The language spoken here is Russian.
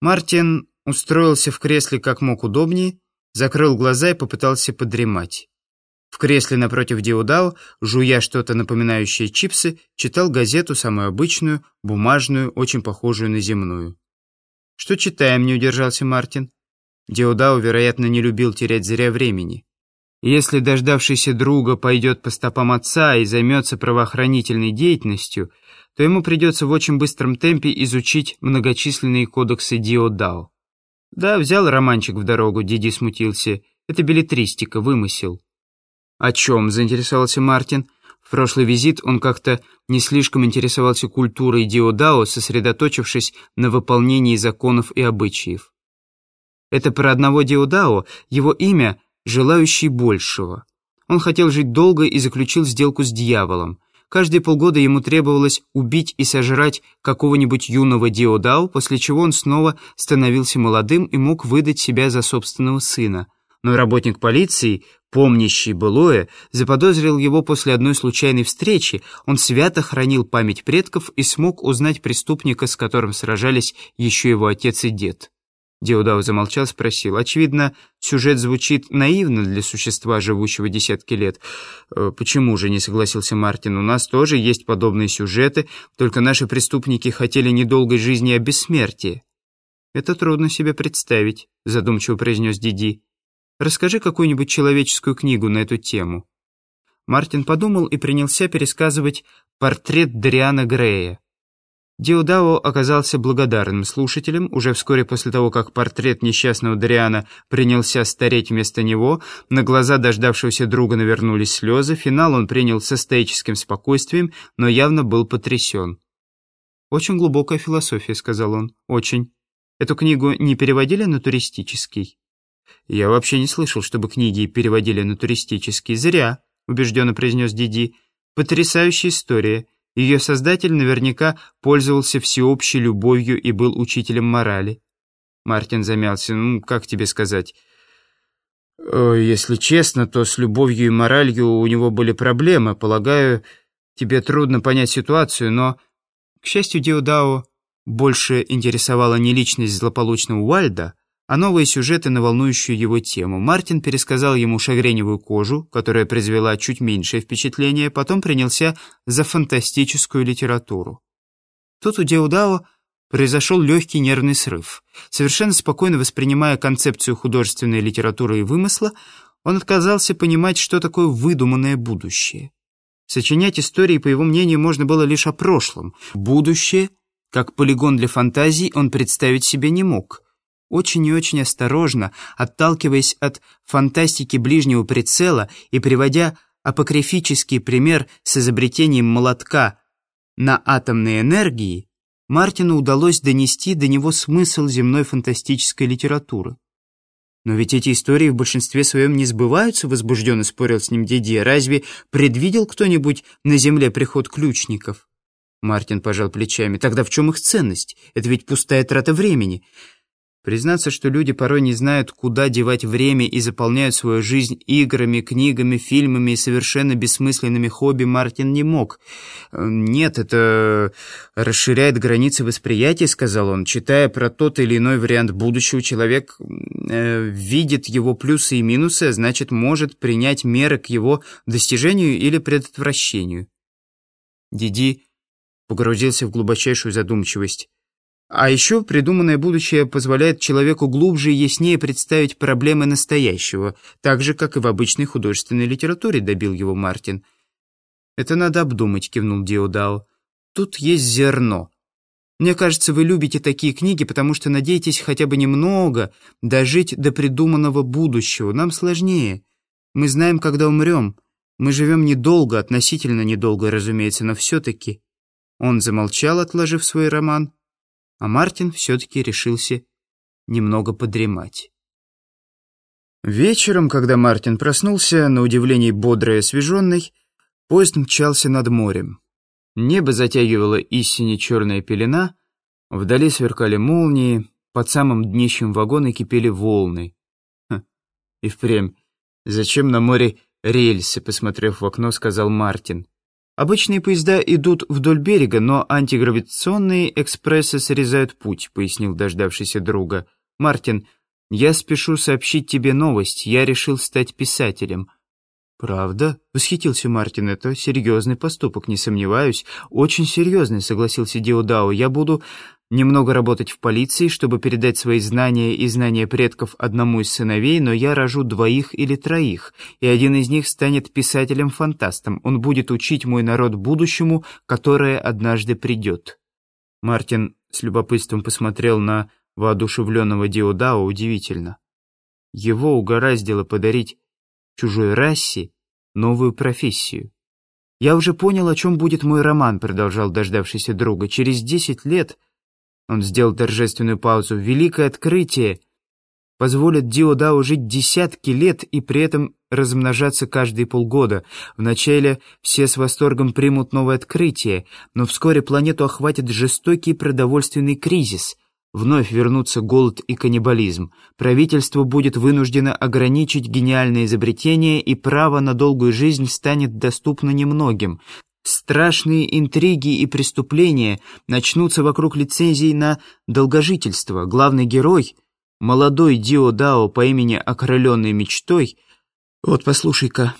Мартин устроился в кресле как мог удобнее, закрыл глаза и попытался подремать. В кресле напротив Диудао, жуя что-то напоминающее чипсы, читал газету, самую обычную, бумажную, очень похожую на земную. «Что читаем?» — не удержался Мартин. Диудао, вероятно, не любил терять зря времени. Если дождавшийся друга пойдет по стопам отца и займется правоохранительной деятельностью, то ему придется в очень быстром темпе изучить многочисленные кодексы Диодао. Да, взял романчик в дорогу, Диди смутился. Это билетристика, вымысел. «О чем?» — заинтересовался Мартин. В прошлый визит он как-то не слишком интересовался культурой Диодао, сосредоточившись на выполнении законов и обычаев. Это про одного Диодао, его имя — «Желающий большего». Он хотел жить долго и заключил сделку с дьяволом. Каждые полгода ему требовалось убить и сожрать какого-нибудь юного Диодао, после чего он снова становился молодым и мог выдать себя за собственного сына. Но работник полиции, помнящий былое, заподозрил его после одной случайной встречи. Он свято хранил память предков и смог узнать преступника, с которым сражались еще его отец и дед. Диудау замолчал, спросил. «Очевидно, сюжет звучит наивно для существа, живущего десятки лет». «Э, «Почему же?» — не согласился Мартин. «У нас тоже есть подобные сюжеты, только наши преступники хотели недолгой жизни, а бессмертия». «Это трудно себе представить», — задумчиво произнес Диди. «Расскажи какую-нибудь человеческую книгу на эту тему». Мартин подумал и принялся пересказывать портрет Дариана Грея. Диудао оказался благодарным слушателем. Уже вскоре после того, как портрет несчастного Дариана принялся стареть вместо него, на глаза дождавшегося друга навернулись слезы. Финал он принял со стоическим спокойствием, но явно был потрясен. «Очень глубокая философия», — сказал он. «Очень. Эту книгу не переводили на туристический?» «Я вообще не слышал, чтобы книги переводили на туристический. Зря», — убежденно произнес Диди. «Потрясающая история». Ее создатель наверняка пользовался всеобщей любовью и был учителем морали. Мартин замялся. «Ну, как тебе сказать?» «Если честно, то с любовью и моралью у него были проблемы. Полагаю, тебе трудно понять ситуацию, но...» К счастью, Диодао больше интересовала не личность злополучного Уальда, а новые сюжеты на волнующую его тему. Мартин пересказал ему шагреневую кожу, которая произвела чуть меньшее впечатление, потом принялся за фантастическую литературу. Тут у Деудао произошел легкий нервный срыв. Совершенно спокойно воспринимая концепцию художественной литературы и вымысла, он отказался понимать, что такое выдуманное будущее. Сочинять истории, по его мнению, можно было лишь о прошлом. Будущее, как полигон для фантазий, он представить себе не мог — очень и очень осторожно, отталкиваясь от фантастики ближнего прицела и приводя апокрифический пример с изобретением молотка на атомной энергии, Мартину удалось донести до него смысл земной фантастической литературы. «Но ведь эти истории в большинстве своем не сбываются», — возбужденно спорил с ним Дидье. «Разве предвидел кто-нибудь на земле приход ключников?» Мартин пожал плечами. «Тогда в чем их ценность? Это ведь пустая трата времени». Признаться, что люди порой не знают, куда девать время и заполняют свою жизнь играми, книгами, фильмами и совершенно бессмысленными хобби, Мартин не мог. «Нет, это расширяет границы восприятия», — сказал он. Читая про тот или иной вариант будущего, человек э, видит его плюсы и минусы, а значит, может принять меры к его достижению или предотвращению. Диди погрузился в глубочайшую задумчивость. А еще придуманное будущее позволяет человеку глубже и яснее представить проблемы настоящего, так же, как и в обычной художественной литературе, добил его Мартин. «Это надо обдумать», — кивнул Диодао. «Тут есть зерно. Мне кажется, вы любите такие книги, потому что надеетесь хотя бы немного дожить до придуманного будущего. Нам сложнее. Мы знаем, когда умрем. Мы живем недолго, относительно недолго, разумеется, но все-таки...» Он замолчал, отложив свой роман, а Мартин все-таки решился немного подремать. Вечером, когда Мартин проснулся, на удивление бодрый и освеженный, поезд мчался над морем. Небо затягивало истине черная пелена, вдали сверкали молнии, под самым днищем вагона кипели волны. Ха, и впрямь, зачем на море рельсы, посмотрев в окно, сказал Мартин. Обычные поезда идут вдоль берега, но антигравитационные экспрессы срезают путь», — пояснил дождавшийся друга. «Мартин, я спешу сообщить тебе новость. Я решил стать писателем». «Правда?» — восхитился Мартин. «Это серьезный поступок, не сомневаюсь. Очень серьезный», — согласился Диодао. «Я буду немного работать в полиции, чтобы передать свои знания и знания предков одному из сыновей, но я рожу двоих или троих, и один из них станет писателем-фантастом. Он будет учить мой народ будущему, которое однажды придет». Мартин с любопытством посмотрел на воодушевленного Диодао удивительно. Его угораздило подарить чужой расе новую профессию. «Я уже понял, о чем будет мой роман», — продолжал дождавшийся друга. «Через десять лет...» Он сделал торжественную паузу. «Великое открытие позволит Диодау жить десятки лет и при этом размножаться каждые полгода. Вначале все с восторгом примут новое открытие, но вскоре планету охватит жестокий продовольственный кризис — Вновь вернутся голод и каннибализм. Правительство будет вынуждено ограничить гениальное изобретение, и право на долгую жизнь станет доступно немногим. Страшные интриги и преступления начнутся вокруг лицензий на долгожительство. Главный герой, молодой Дио Дао по имени Окрыленной мечтой... Вот послушай-ка,